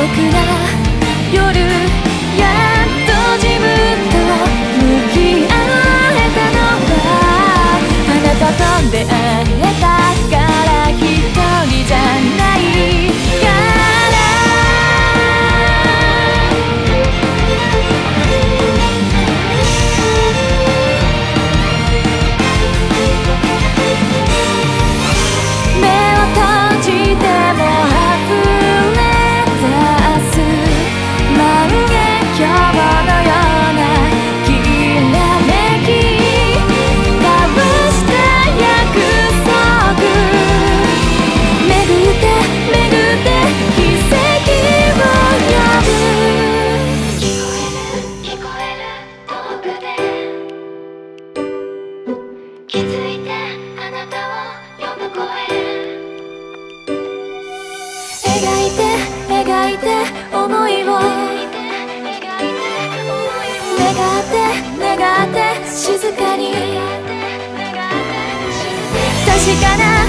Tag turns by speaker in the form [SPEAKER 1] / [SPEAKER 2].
[SPEAKER 1] 僕な夜あなたを呼ぶ声。描いて描いて思いを。願って願って静かに。確かな